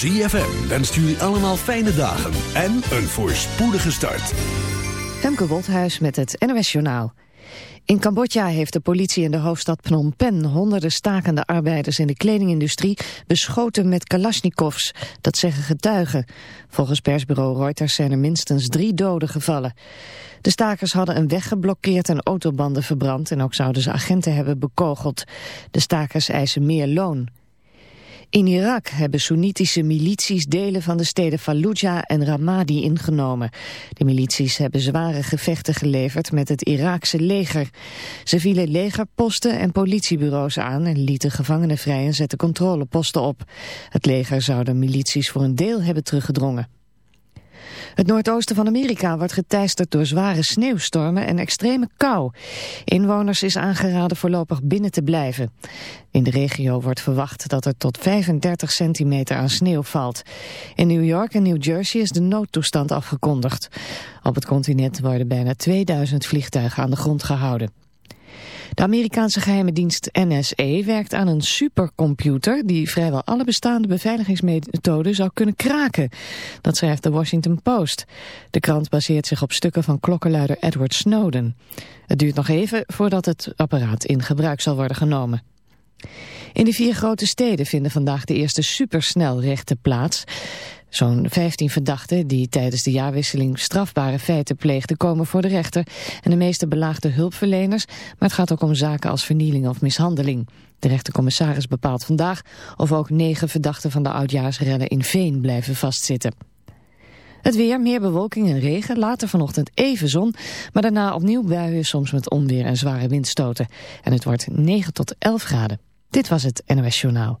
ZFM wenst jullie allemaal fijne dagen en een voorspoedige start. Femke Wolthuis met het NOS Journaal. In Cambodja heeft de politie in de hoofdstad Phnom Penh honderden stakende arbeiders in de kledingindustrie beschoten met kalasjnikovs. Dat zeggen getuigen. Volgens persbureau Reuters zijn er minstens drie doden gevallen. De stakers hadden een weg geblokkeerd en autobanden verbrand en ook zouden ze agenten hebben bekogeld. De stakers eisen meer loon. In Irak hebben Soenitische milities delen van de steden Fallujah en Ramadi ingenomen. De milities hebben zware gevechten geleverd met het Iraakse leger. Ze vielen legerposten en politiebureaus aan en lieten gevangenen vrij en zetten controleposten op. Het leger zou de milities voor een deel hebben teruggedrongen. Het noordoosten van Amerika wordt geteisterd door zware sneeuwstormen en extreme kou. Inwoners is aangeraden voorlopig binnen te blijven. In de regio wordt verwacht dat er tot 35 centimeter aan sneeuw valt. In New York en New Jersey is de noodtoestand afgekondigd. Op het continent worden bijna 2000 vliegtuigen aan de grond gehouden. De Amerikaanse geheime dienst NSA werkt aan een supercomputer die vrijwel alle bestaande beveiligingsmethoden zou kunnen kraken. Dat schrijft de Washington Post. De krant baseert zich op stukken van klokkenluider Edward Snowden. Het duurt nog even voordat het apparaat in gebruik zal worden genomen. In de vier grote steden vinden vandaag de eerste supersnelrechten plaats. Zo'n 15 verdachten die tijdens de jaarwisseling strafbare feiten pleegden komen voor de rechter. En de meeste belaagde hulpverleners, maar het gaat ook om zaken als vernieling of mishandeling. De rechtercommissaris bepaalt vandaag of ook negen verdachten van de oudjaarsrellen in Veen blijven vastzitten. Het weer, meer bewolking en regen, later vanochtend even zon, maar daarna opnieuw buien, soms met onweer en zware windstoten. En het wordt 9 tot 11 graden. Dit was het NOS Journaal.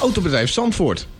Autobedrijf Zandvoort,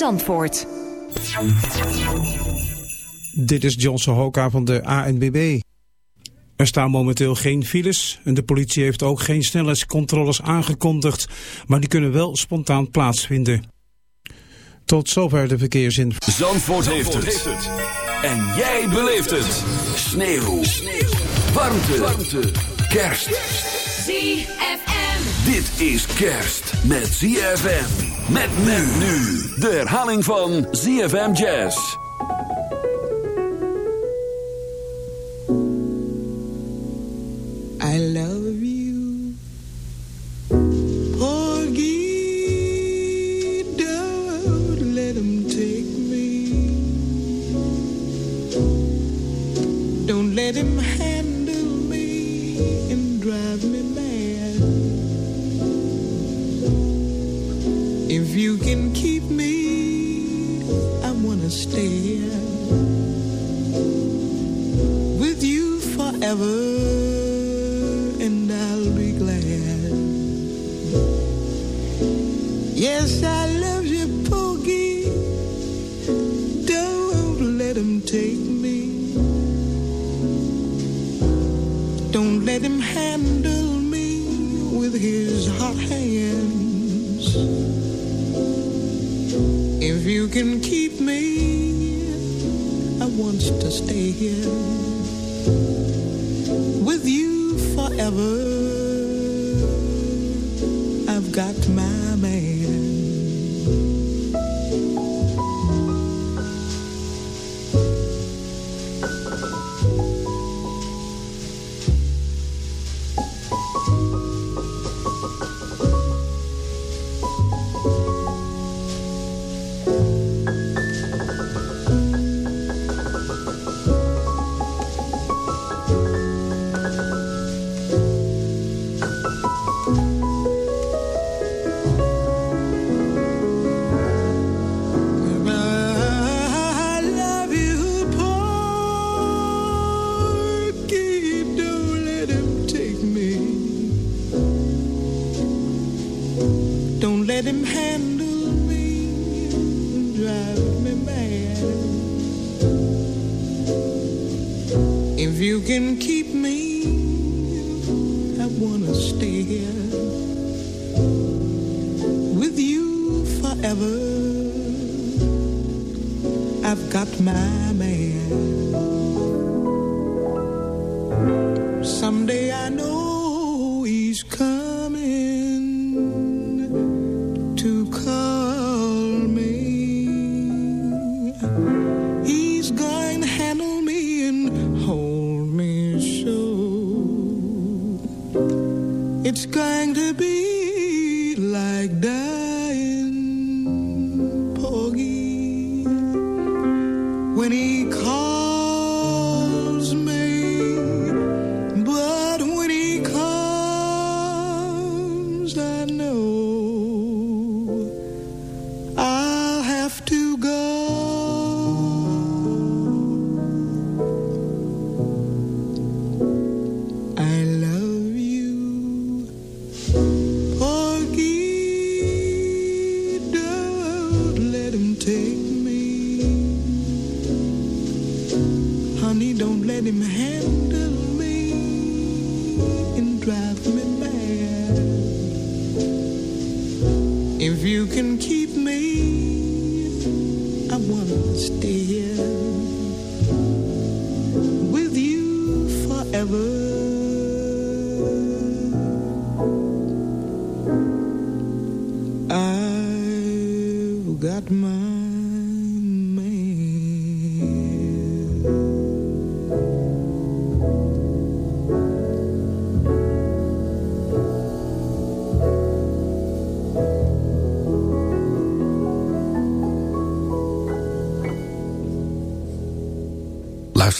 Zandvoort. Dit is Johnson Hoka van de ANBB. Er staan momenteel geen files en de politie heeft ook geen snelheidscontroles aangekondigd, maar die kunnen wel spontaan plaatsvinden. Tot zover de verkeersinformatie. Zandvoort, heeft, het. En jij beleeft het. Sneeuw. Warmte. Warmte. Kerst. ZFM. Dit is kerst met ZFM. Met men nu. De herhaling van ZFM Jazz. I love If you can keep me, I wanna stay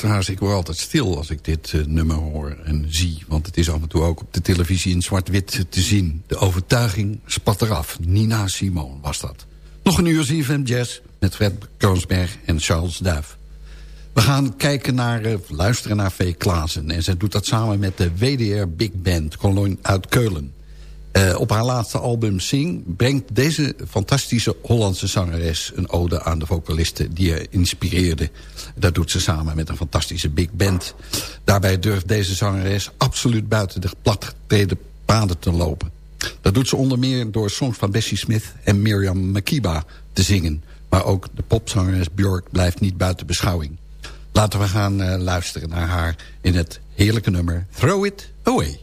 Luisteraars, ik word altijd stil als ik dit eh, nummer hoor en zie. Want het is af en toe ook op de televisie in zwart-wit te zien. De overtuiging spat eraf. Nina Simone was dat. Nog een uur ZFM Jazz met Fred Kroonsberg en Charles Duif. We gaan kijken naar, eh, luisteren naar V. Klaassen. En zij doet dat samen met de WDR Big Band, Cologne uit Keulen. Eh, op haar laatste album Sing brengt deze fantastische Hollandse zangeres... een ode aan de vocalisten die haar inspireerde. Dat doet ze samen met een fantastische big band. Daarbij durft deze zangeres absoluut buiten de platgetreden paden te lopen. Dat doet ze onder meer door songs van Bessie Smith en Miriam Makeba te zingen. Maar ook de popzangeres Björk blijft niet buiten beschouwing. Laten we gaan uh, luisteren naar haar in het heerlijke nummer Throw It Away.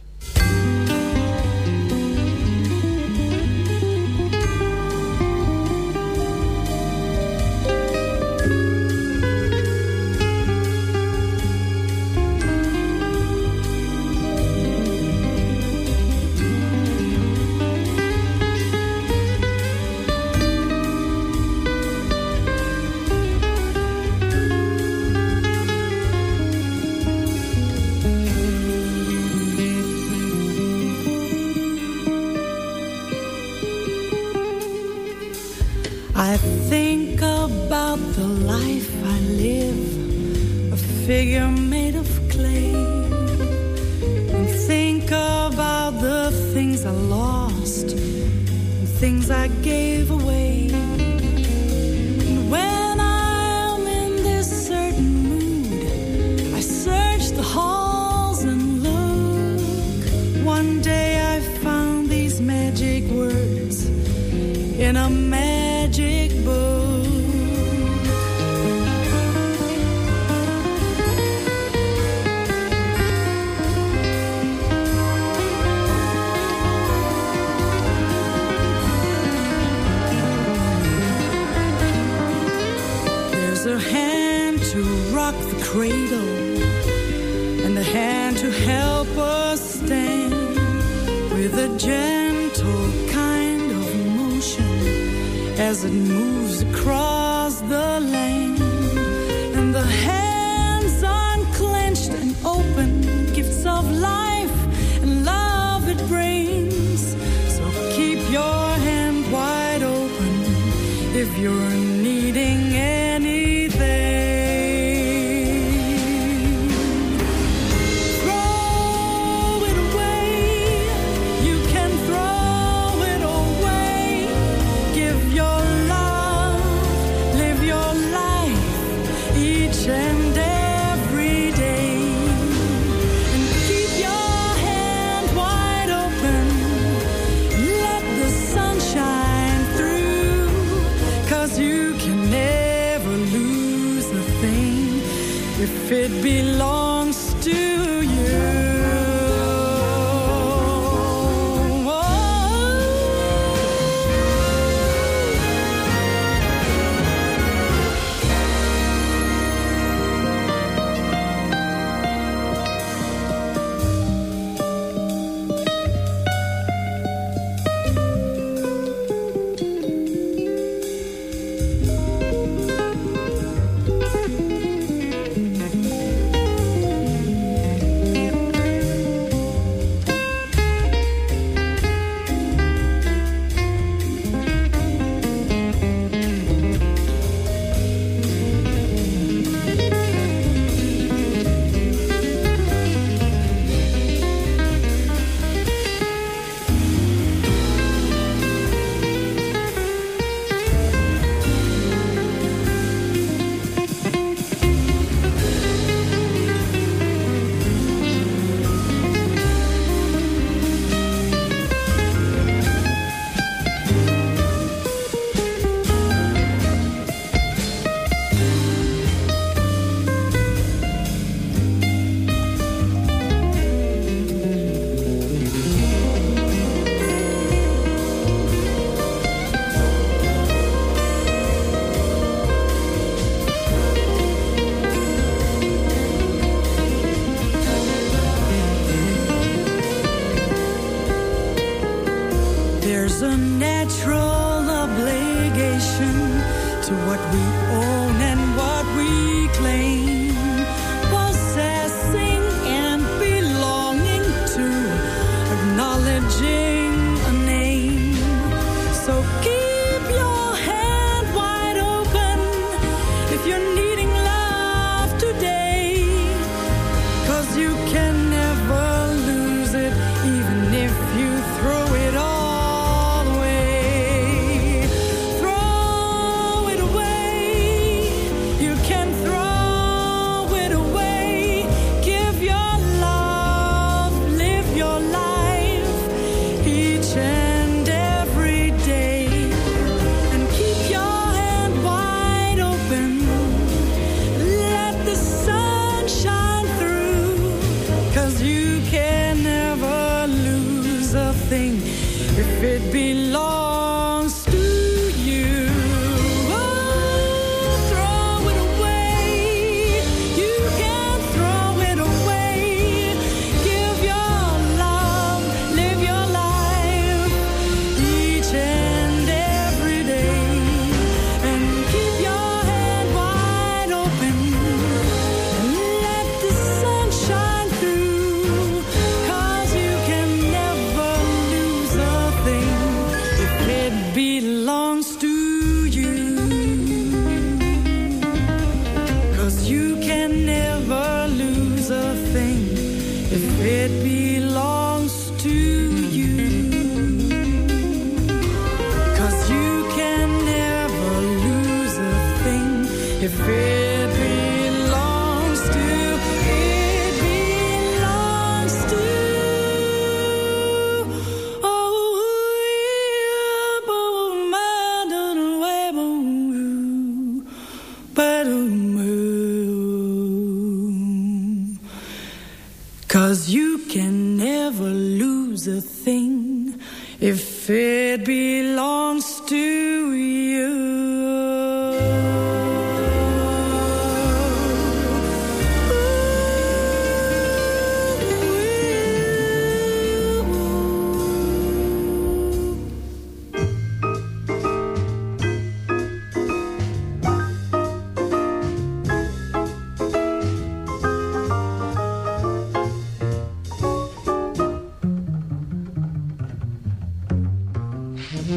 As it moves across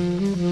Mm-hmm.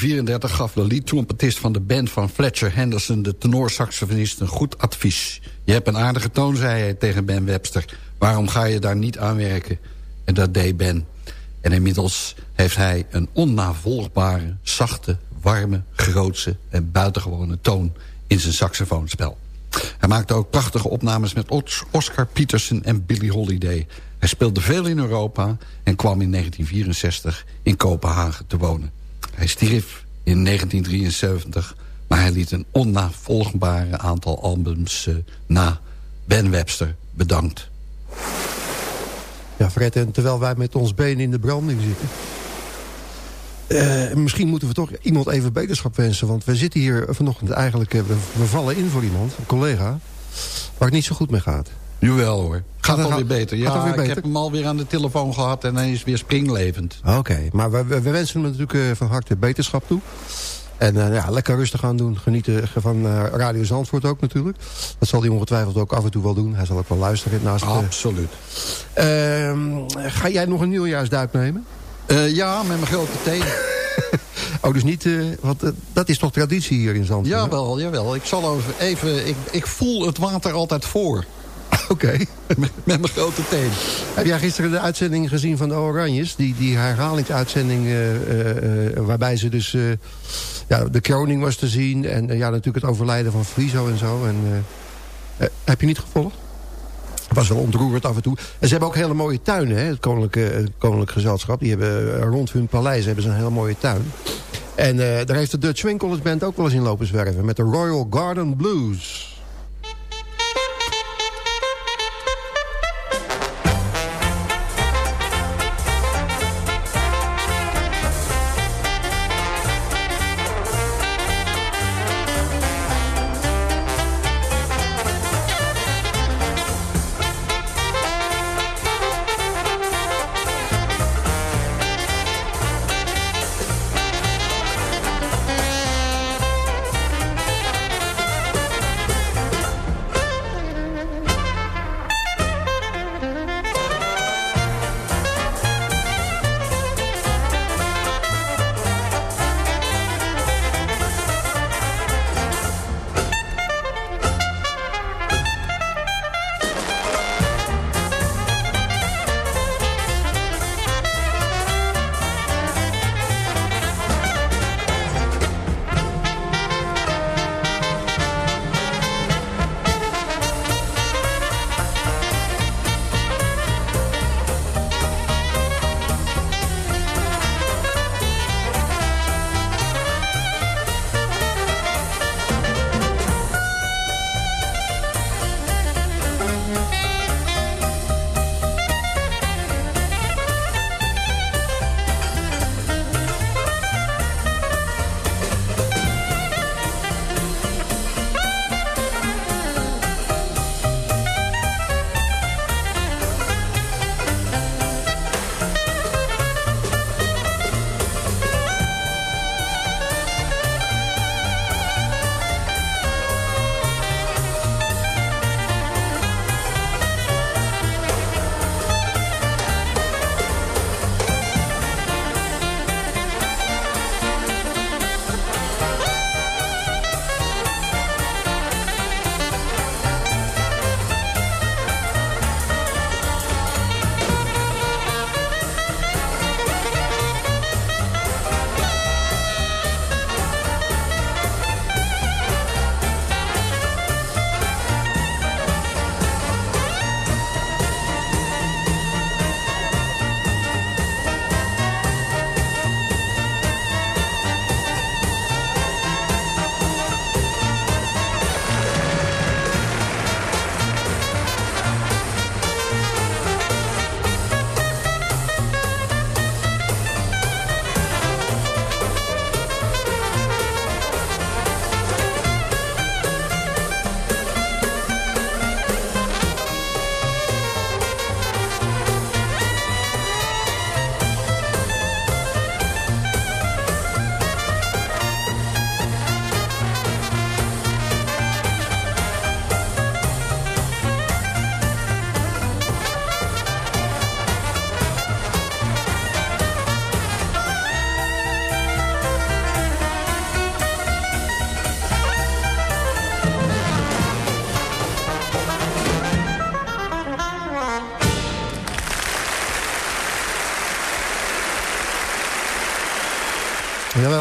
1934 gaf de lead-trompetist van de band van Fletcher Henderson... de tenorsaxofonist een goed advies. Je hebt een aardige toon, zei hij tegen Ben Webster. Waarom ga je daar niet aan werken? En dat deed Ben. En inmiddels heeft hij een onnavolgbare, zachte, warme, grootse en buitengewone toon in zijn saxofoonspel. Hij maakte ook prachtige opnames met Oscar Peterson en Billie Holiday. Hij speelde veel in Europa en kwam in 1964 in Kopenhagen te wonen. Hij stierf in 1973, maar hij liet een onnavolgbare aantal albums uh, na. Ben Webster, bedankt. Ja, Fred, en terwijl wij met ons been in de branding zitten... Uh, misschien moeten we toch iemand even beterschap wensen. Want we zitten hier vanochtend eigenlijk... Uh, we, vallen in voor iemand, een collega... waar het niet zo goed mee gaat. Jawel hoor. Gaat, gaat alweer beter. Ja, beter? ik heb hem alweer aan de telefoon gehad en hij is weer springlevend. Oké, maar we, we, wensen hem natuurlijk uh, van harte beterschap toe. En ja, lekker rustig aan doen. Genieten van Radio Zandvoort ook natuurlijk. Dat zal hij ongetwijfeld ook af en toe wel doen. Hij zal ook wel luisteren naast Absoluut. Ehm, ga jij nog een nieuwjaarsduik nemen? Uh, ja, met mijn grote teen. oh, dus niet... Uh, want uh, dat is toch traditie hier in Zandvoort? Jawel, jawel. Ik zal even... Ik, ik voel het water altijd voor. Oké. Met, met, mijn grote teen. Heb jij gisteren de uitzending gezien van de Oranjes? Die, die herhalingsuitzending waarbij ze dus... ja, de kroning was te zien. En ja, natuurlijk het overlijden van Friso en zo. En, heb je niet gevolgd? was wel ontroerend af en toe. En ze hebben ook hele mooie tuinen, hè, het koninklijke, het koninklijk gezelschap. Die hebben eh, rond hun paleis hebben ze een hele mooie tuin. En daar heeft de Dutch Winkles Band ook wel eens in lopen zwerven. Met de Royal Garden Blues.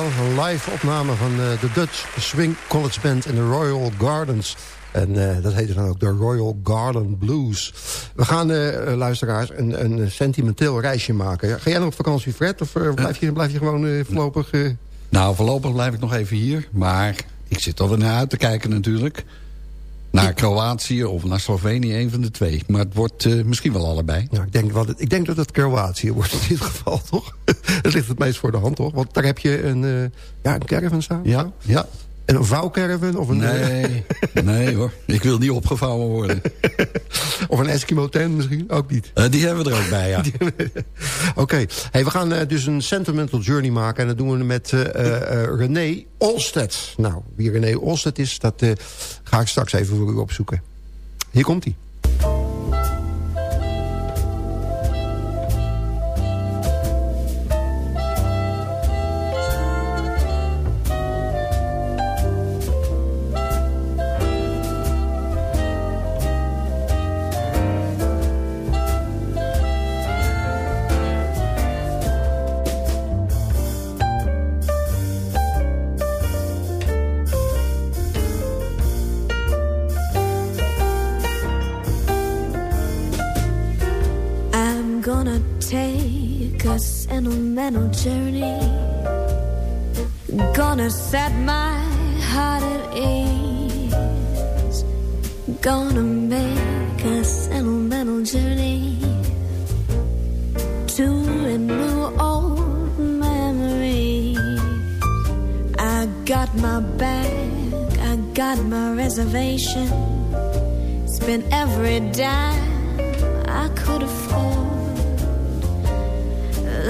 Een live opname van uh, de Dutch Swing College Band in de Royal Gardens. En uh, dat heette dan ook de Royal Garden Blues. We gaan, uh, luisteraars, een, een sentimenteel reisje maken. Ga jij nog op vakantie, Fred? Of blijf, je, blijf je gewoon voorlopig... Nou, voorlopig blijf ik nog even hier. Maar ik zit er naar uit te kijken natuurlijk. Naar Kroatië of naar Slovenië, een van de twee. Maar het wordt uh, misschien wel allebei. Ja, ik, denk ik denk dat het Kroatië wordt in dit geval, toch? Het ligt het meest voor de hand, toch? Want daar heb je een, uh, ja, een caravan staan. Ja, ja. Een vouwcaravan? Of een, nee, nee hoor. Ik wil niet opgevouwen worden. of een Eskimo tent misschien? Ook niet. Uh, die hebben we er ook bij, ja. Oké. Okay. Hey, we gaan uh, dus een sentimental journey maken. En dat doen we met uh, René Olstedt. Nou, wie René Olstedt is, dat ga ik straks even voor u opzoeken. Hier komt hij.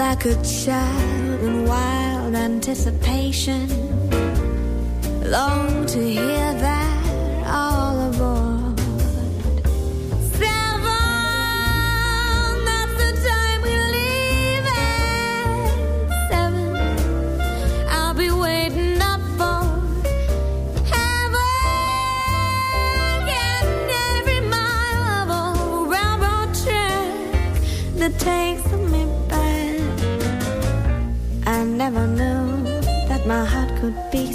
Like a child in wild anticipation. Long to hear that could be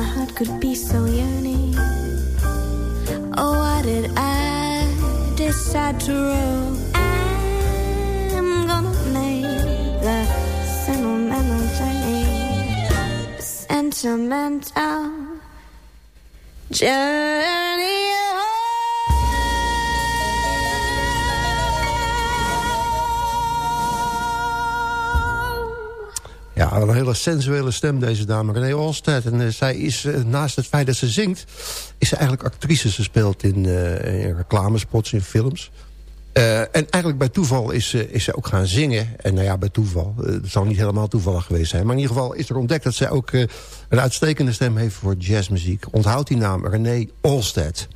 my heart could be so yearning. Oh, why did I decide to roll? I'm gonna make the sentimental journey, sentimental journey. Sensuele stem, deze dame, René Olstedt. En uh, zij is, uh, naast het feit dat ze zingt... is ze eigenlijk actrice. Ze speelt in, in reclamespots, in films. en eigenlijk bij toeval is, is ze ook gaan zingen. En nou ja, bij toeval. het zal niet helemaal toevallig geweest zijn. Maar in ieder geval is er ontdekt dat zij ook... een uitstekende stem heeft voor jazzmuziek. Onthoud die naam, René Olstedt.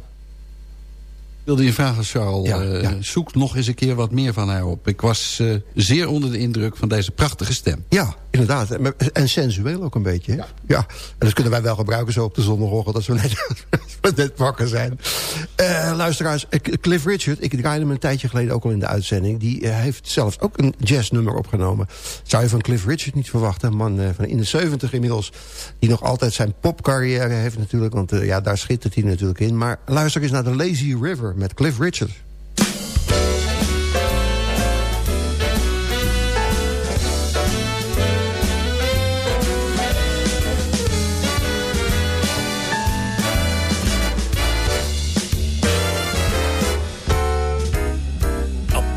Wilde je vragen, Charles. Ja, ja. Zoek nog eens een keer wat meer van haar op. Ik was zeer onder de indruk van deze prachtige stem. Ja, inderdaad. En sensueel ook een beetje. Hè? Ja. En dat kunnen wij wel gebruiken zo op de zondagochtend... als we net, net wakker zijn. Uh, luisteraars, Cliff Richard, ik draaide hem een tijdje geleden ook al in de uitzending... die heeft zelfs ook een jazznummer opgenomen. Zou je van Cliff Richard niet verwachten. Een man van in de 70 inmiddels... die nog altijd zijn popcarrière heeft natuurlijk... want ja, daar schittert hij natuurlijk in. Maar luister eens naar de Lazy River met Cliff Richard.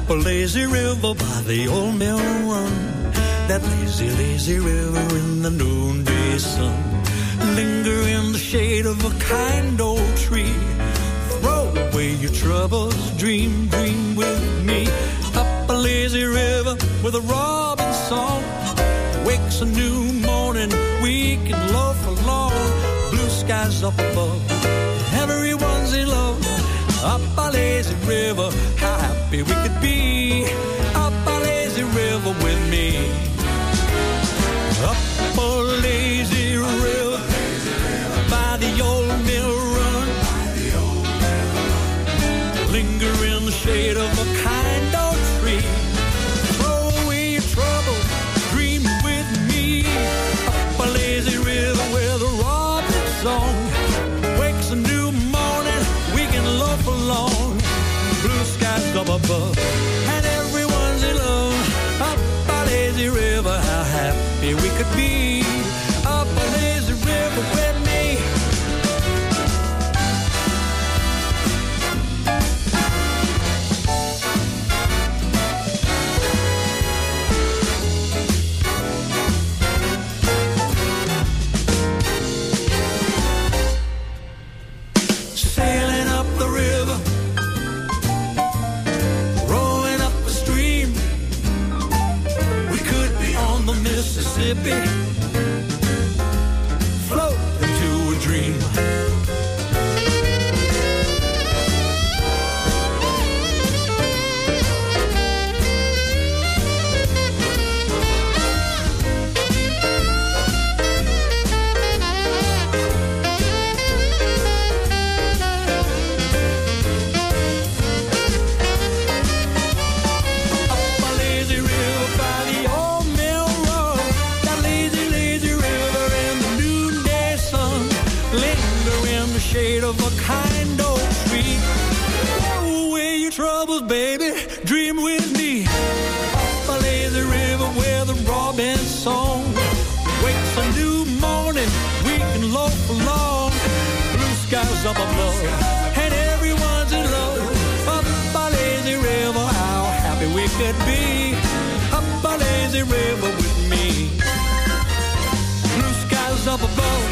a lazy river by the old mill run. That lazy, lazy river in the noonday sun. Linger in the shade of a kind old tree. Away your troubles, dream, dream with me. Up a lazy river with a robin song. Wakes a new morning, we can love for long. Blue skies up above, everyone's in love. Up a lazy river, how happy we could be. Up a lazy river with up above, and everyone's in love. Up a lazy river, how happy we could be. Up a lazy river with me. Blue skies up above,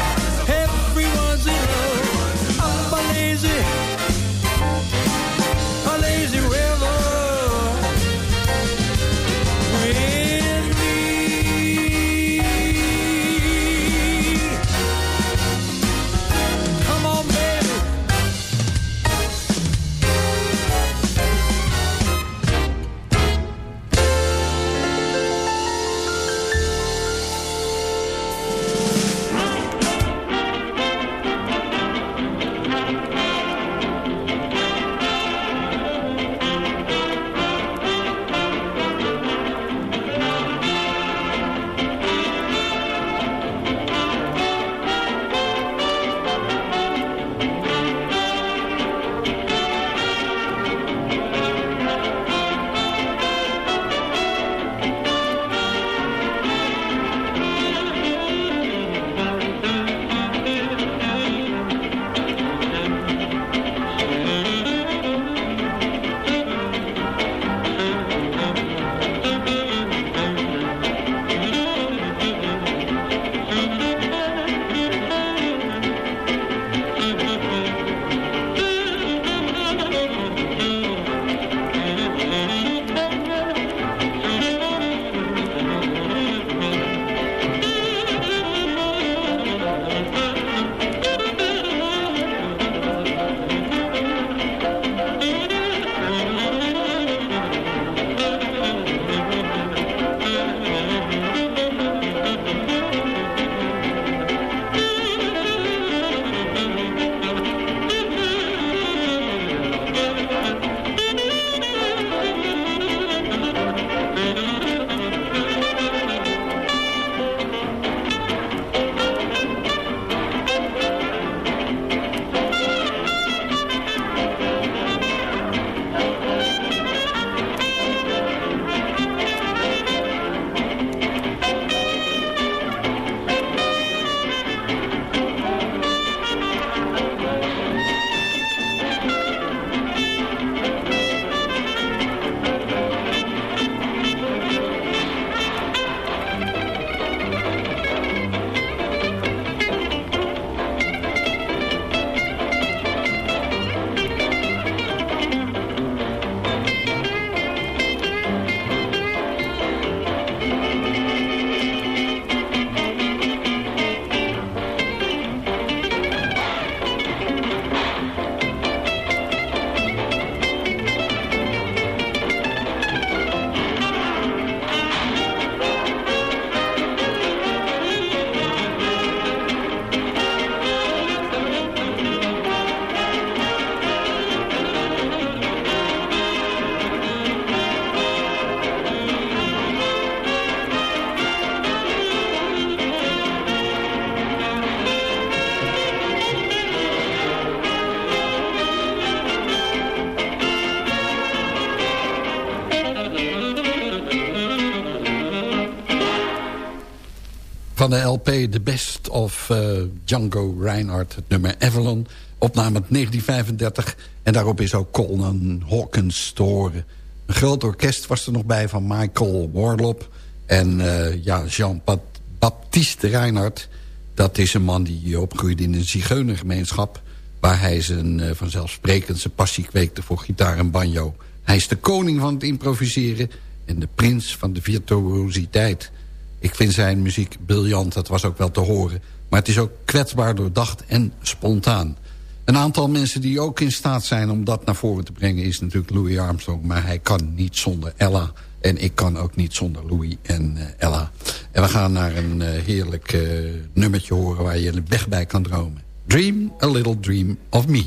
Van de LP The Best of uh, Django Reinhardt, het nummer Avalon. Opname 1935 en daarop is ook Coleman Hawkins te horen. Een groot orkest was er nog bij van Michael Warlop en uh, ja, Jean-Baptiste Reinhardt. Dat is een man die opgroeide in een zigeunergemeenschap... waar hij zijn uh, vanzelfsprekend zijn passie kweekte voor gitaar en banjo. Hij is de koning van het improviseren en de prins van de virtuositeit... Ik vind zijn muziek briljant, dat was ook wel te horen. Maar het is ook kwetsbaar doordacht en spontaan. Een aantal mensen die ook in staat zijn om dat naar voren te brengen... is natuurlijk Louis Armstrong, maar hij kan niet zonder Ella. En ik kan ook niet zonder Louis en uh, Ella. En we gaan naar een uh, heerlijk uh, nummertje horen... waar je weg bij kan dromen. Dream a little dream of me.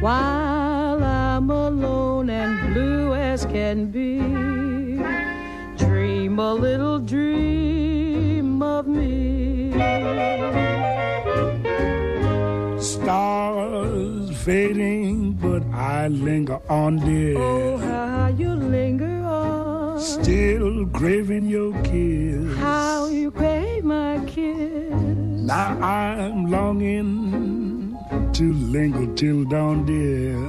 while I'm alone and blue as can be. Dream a little dream of me. Stars fading, but I linger on, dear. Oh, how you linger on. Still craving your kiss. How you crave my kiss. Now I'm longing to linger till dawn, dear.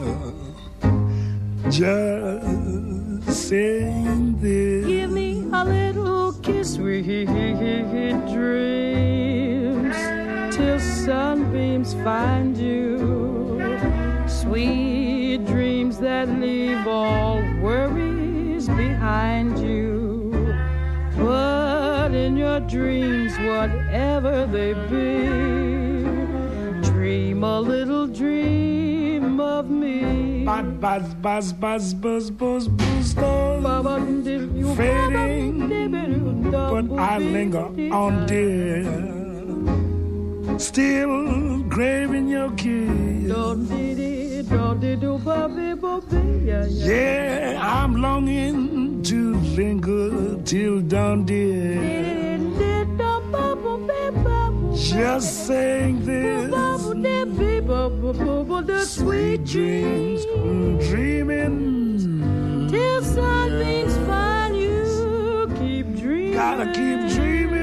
Just saying this. Give me a little kiss, sweet dreams, till sunbeams find you. Sweet dreams that leave all worries behind you. But in your dreams, whatever they be, dream a little dream of me. Buzz, buzz, buzz, buzz, buzz, buzz, buzz, buzz. Fading, but I linger on, dear. Still craving your kiss. Yeah, I'm longing to linger till dawn, dear. Just saying this. Sweet dreams, dreaming. Till sunbeams find you, keep dreaming. Gotta keep dreaming.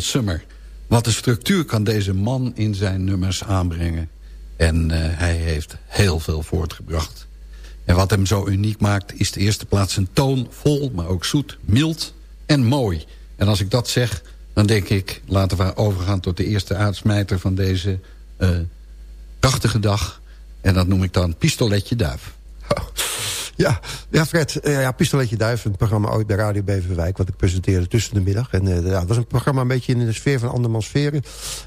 Summer. Wat een structuur kan deze man in zijn nummers aanbrengen. En uh, hij heeft heel veel voortgebracht. En wat hem zo uniek maakt is de eerste plaats een toon vol, maar ook zoet, mild en mooi. En als ik dat zeg, dan denk ik, laten we overgaan tot de eerste uitsmijter van deze uh, prachtige dag. En dat noem ik dan Pistoletje Duif. Ja, ja Fred, uh, ja, Pistoletje Duif, een programma ooit bij Radio Beverwijk... wat ik presenteerde tussen de middag. En uh, ja, het was een programma een beetje in de sfeer van andermans sferen.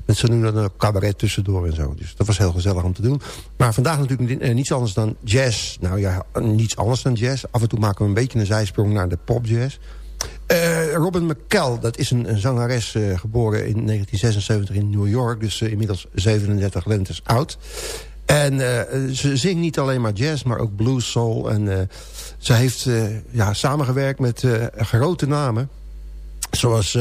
Met zo noemen een cabaret tussendoor en zo. Dus dat was heel gezellig om te doen. Maar vandaag natuurlijk uh, niets anders dan jazz. Nou ja, niets anders dan jazz. Af en toe maken we een beetje een zijsprong naar de popjazz. Uh, Robin McCall, dat is een, een zangeres geboren in 1976 in New York. Dus inmiddels 37 lentes oud. En uh, ze zingt niet alleen maar jazz, maar ook blues, soul. En uh, ze heeft uh, ja, samengewerkt met grote namen. Zoals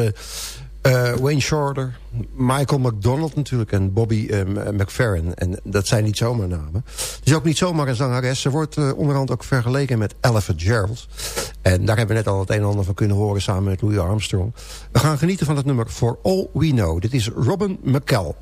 Wayne Shorter, Michael McDonald natuurlijk en Bobby McFerrin. En dat zijn niet zomaar namen. Het is ook niet zomaar een zangeres. Ze wordt onderhand ook vergeleken met Ella Fitzgerald. En daar hebben we net al het een en ander van kunnen horen samen met Louis Armstrong. We gaan genieten van het nummer For All We Know. Dit is Robin McCall.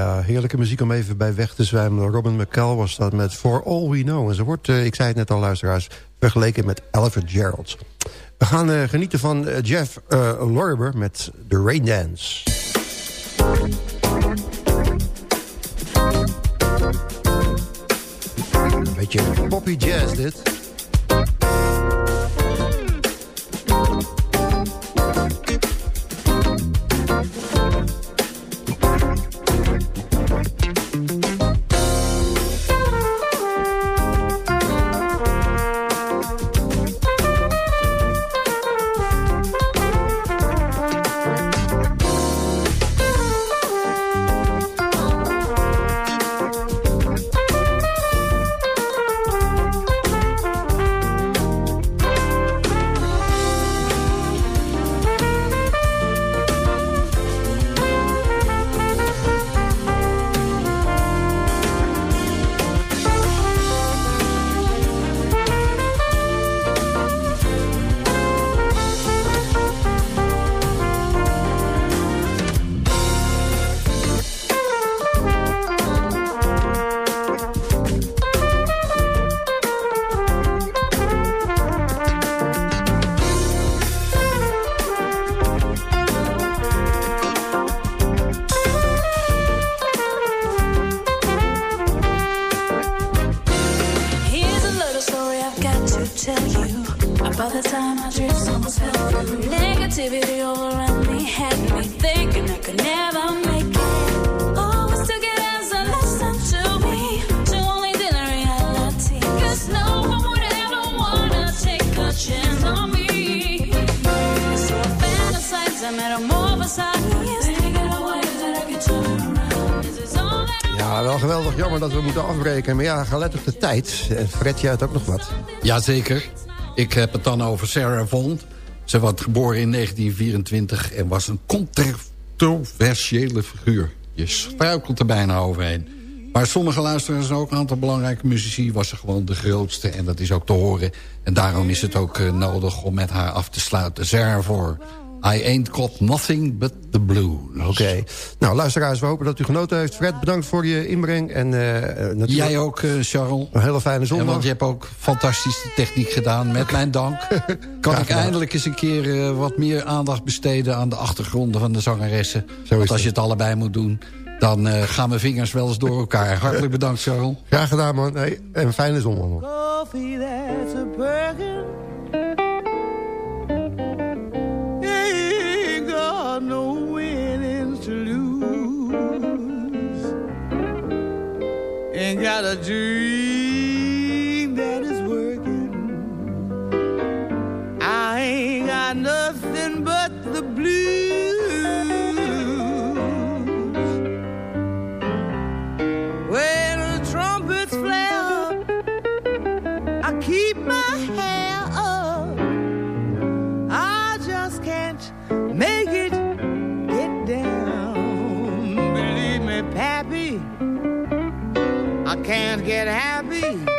Heerlijke muziek om even bij weg te zwijmen. Robin McCall was dat met For All We Know. En ze wordt, uh, ik zei het net al luisteraars, vergeleken met Ella Gerald. We gaan uh, genieten van uh, Jeff Lorber met The Rain Dance. Beetje poppy jazz dit. Maar ja, ga let op de tijd. Fred, jij ook nog wat. Jazeker. Ik heb het dan over Sarah Vaughan. Ze werd geboren in 1924 en was een controversiële figuur. Je struikelt er bijna overheen. Maar sommige luisteraars ook een aantal belangrijke muzici... was ze gewoon de grootste en dat is ook te horen. En daarom is het ook uh, nodig om met haar af te sluiten. Sarah voor I ain't got nothing but the blue. Oké. Nou, luisteraars, we hopen dat u genoten heeft. Fred, bedankt voor je inbreng. En, uh, natuurlijk... Jij ook, uh, Charles. Een hele fijne zondag. En want je hebt ook fantastische techniek gedaan. Met mijn dank. kan ik eindelijk eens een keer uh, wat meer aandacht besteden... aan de achtergronden van de zangeressen. Zo want als je het allebei moet doen... dan gaan mijn vingers wel eens door elkaar. Hartelijk bedankt, Charles. Graag gedaan, man. Hey, en een fijne zondag, man. Coffee, that's a burger. No winnings to lose. Ain't got a dream that is working. I ain't got nothing but the blues. Can't get happy